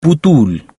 putül